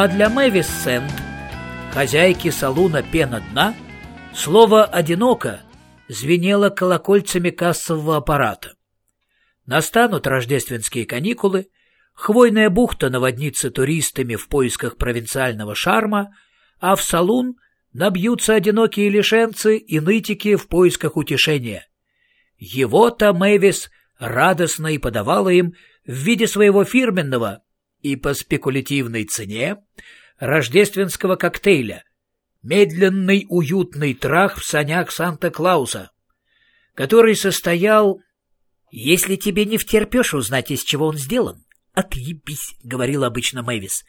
А для Мэвис Сэнд, хозяйки салуна «Пена дна», слово «одиноко» звенело колокольцами кассового аппарата. Настанут рождественские каникулы, хвойная бухта наводнится туристами в поисках провинциального шарма, а в салун набьются одинокие лишенцы и нытики в поисках утешения. Его-то Мэвис радостно и подавала им в виде своего фирменного и по спекулятивной цене рождественского коктейля «Медленный уютный трах в санях Санта-Клауса», который состоял... «Если тебе не втерпешь узнать, из чего он сделан, отъебись», — говорил обычно Мэвис.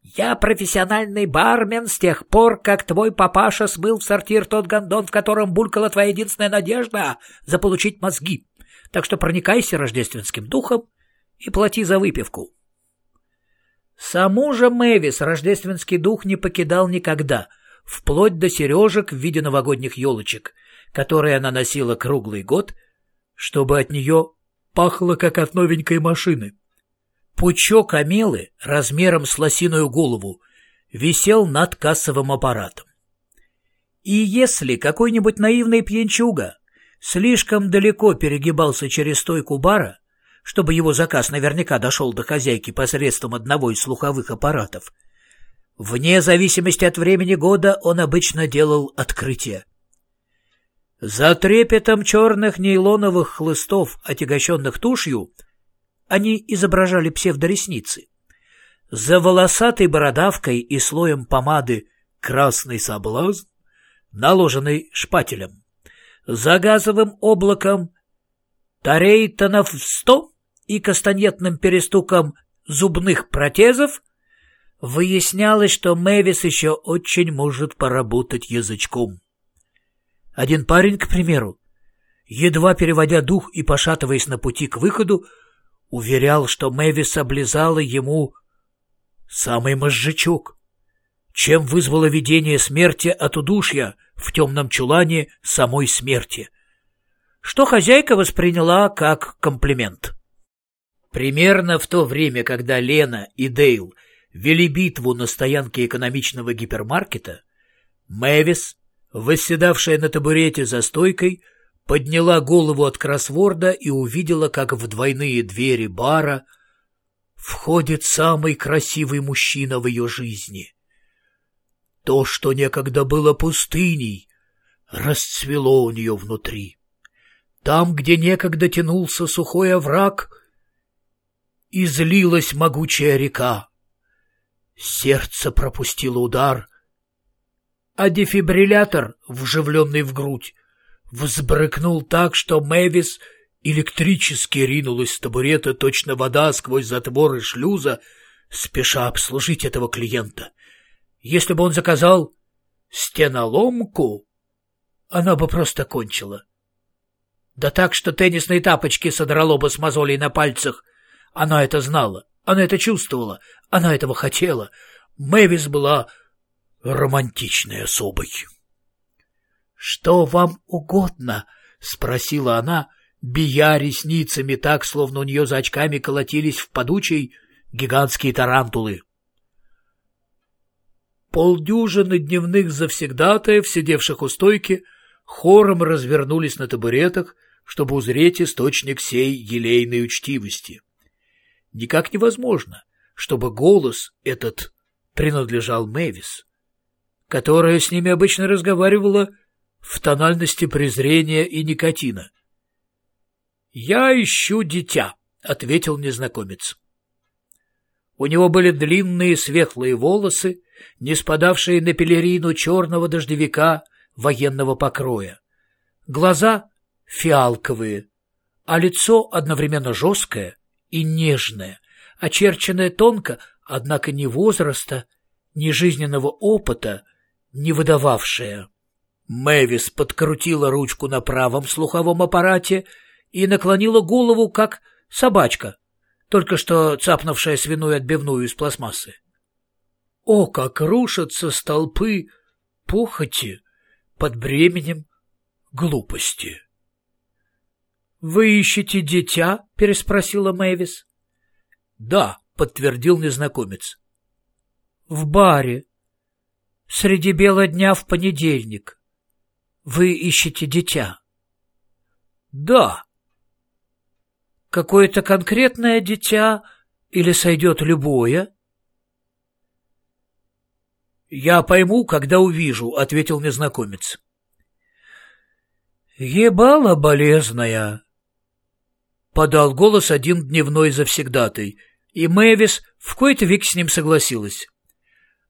«Я профессиональный бармен с тех пор, как твой папаша смыл в сортир тот гондон, в котором булькала твоя единственная надежда заполучить мозги. Так что проникайся рождественским духом и плати за выпивку». Саму же Мэвис рождественский дух не покидал никогда, вплоть до сережек в виде новогодних елочек, которые она носила круглый год, чтобы от нее пахло, как от новенькой машины. Пучок амелы размером с лосиную голову висел над кассовым аппаратом. И если какой-нибудь наивный пьянчуга слишком далеко перегибался через стойку бара, чтобы его заказ наверняка дошел до хозяйки посредством одного из слуховых аппаратов. Вне зависимости от времени года он обычно делал открытие. За трепетом черных нейлоновых хлыстов, отягощенных тушью, они изображали псевдоресницы. За волосатой бородавкой и слоем помады красный соблазн, наложенный шпателем. За газовым облаком Тарейтонов в сто и кастанетным перестуком зубных протезов, выяснялось, что Мэвис еще очень может поработать язычком. Один парень, к примеру, едва переводя дух и пошатываясь на пути к выходу, уверял, что Мэвис облизала ему самый мозжечок, чем вызвало видение смерти от удушья в темном чулане самой смерти, что хозяйка восприняла как комплимент. Примерно в то время, когда Лена и Дейл вели битву на стоянке экономичного гипермаркета, Мэвис, восседавшая на табурете за стойкой, подняла голову от кроссворда и увидела, как в двойные двери бара входит самый красивый мужчина в ее жизни. То, что некогда было пустыней, расцвело у нее внутри. Там, где некогда тянулся сухой овраг — излилась могучая река. Сердце пропустило удар, а дефибриллятор, вживленный в грудь, взбрыкнул так, что Мэвис электрически ринулась с табурета точно вода сквозь затворы шлюза, спеша обслужить этого клиента. Если бы он заказал стеноломку, она бы просто кончила. Да так, что теннисные тапочки содрало бы с мозолей на пальцах, она это знала, она это чувствовала, она этого хотела. Мэвис была романтичной особой. — Что вам угодно? — спросила она, бия ресницами так, словно у нее за очками колотились в подучей гигантские тарантулы. Полдюжины дневных завсегдатаев, сидевших у стойки, хором развернулись на табуретах, чтобы узреть источник сей елейной учтивости. Никак невозможно, чтобы голос этот принадлежал Мэвис, которая с ними обычно разговаривала в тональности презрения и никотина. «Я ищу дитя», — ответил незнакомец. У него были длинные светлые волосы, не спадавшие на пелерину черного дождевика военного покроя. Глаза фиалковые, а лицо одновременно жесткое и нежная, очерченная тонко, однако ни возраста, ни жизненного опыта не выдававшая. Мэвис подкрутила ручку на правом слуховом аппарате и наклонила голову, как собачка, только что цапнувшая свиную отбивную из пластмассы. О, как рушатся столпы похоти под бременем глупости! «Вы ищете дитя?» — переспросила Мэвис. «Да», — подтвердил незнакомец. в баре. Среди бела дня в понедельник. Вы ищете дитя? Да. Какое-то конкретное дитя или сойдет любое? Я пойму, когда увижу, ответил незнакомец. Ебала болезная, подал голос один дневной завсегдатый, и Мэвис в кои-то век с ним согласилась.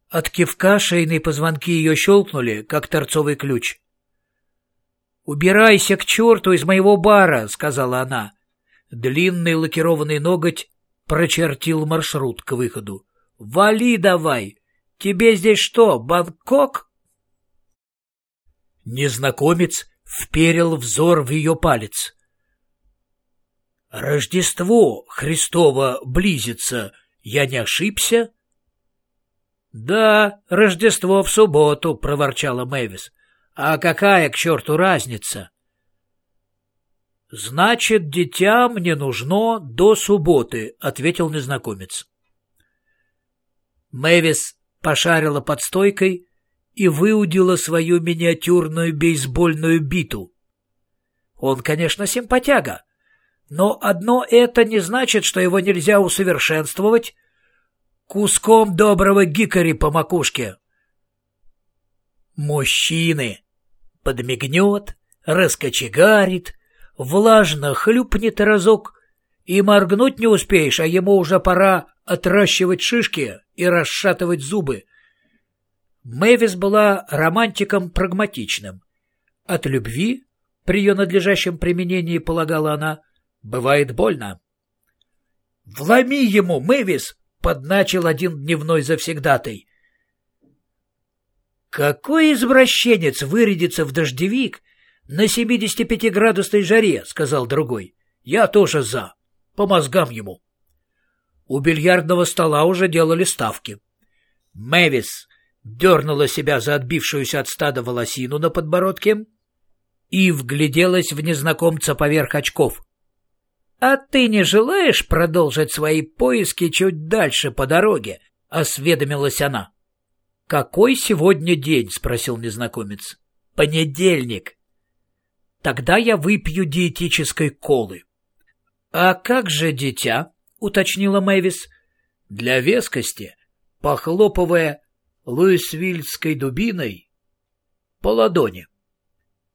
От кивка шейные позвонки ее щелкнули, как торцовый ключ. «Убирайся к черту из моего бара», — сказала она. Длинный лакированный ноготь прочертил маршрут к выходу. «Вали давай! Тебе здесь что, Бангкок?» Незнакомец вперил взор в ее палец. «Рождество Христово близится. Я не ошибся?» «Да, Рождество в субботу», — проворчала Мэвис. «А какая к черту разница?» «Значит, дитя мне нужно до субботы», — ответил незнакомец. Мэвис пошарила под стойкой и выудила свою миниатюрную бейсбольную биту. Он, конечно, симпатяга, но одно это не значит, что его нельзя усовершенствовать куском доброго гикари по макушке. Мужчины подмигнет, раскочегарит, влажно хлюпнет разок, и моргнуть не успеешь, а ему уже пора отращивать шишки и расшатывать зубы. Мэвис была романтиком прагматичным. От любви, при ее надлежащем применении, полагала она, бывает больно. «Вломи ему, Мэвис!» — подначил один дневной завсегдатый. «Какой извращенец вырядится в дождевик на 75-градусной жаре?» — сказал другой. «Я тоже за. По мозгам ему». У бильярдного стола уже делали ставки. Мэвис дернула себя за отбившуюся от стада волосину на подбородке и вгляделась в незнакомца поверх очков. «А ты не желаешь продолжить свои поиски чуть дальше по дороге?» — осведомилась она. «Какой сегодня день?» — спросил незнакомец. «Понедельник». «Тогда я выпью диетической колы». «А как же дитя?» — уточнила Мэвис. Для вескости, похлопывая луисвильской дубиной по ладони.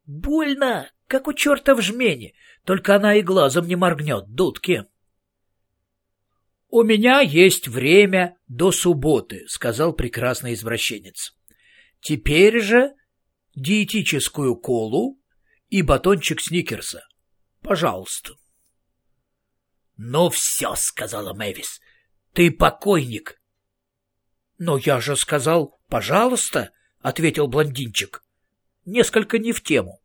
«Больно, как у черта в жмене, только она и глазом не моргнет, дудки». «У меня есть время до субботы», — сказал прекрасный извращенец. «Теперь же диетическую колу и батончик сникерса. Пожалуйста». «Ну все», — сказала Мэвис, — «ты покойник, «Но я же сказал, пожалуйста», — ответил блондинчик. «Несколько не в тему».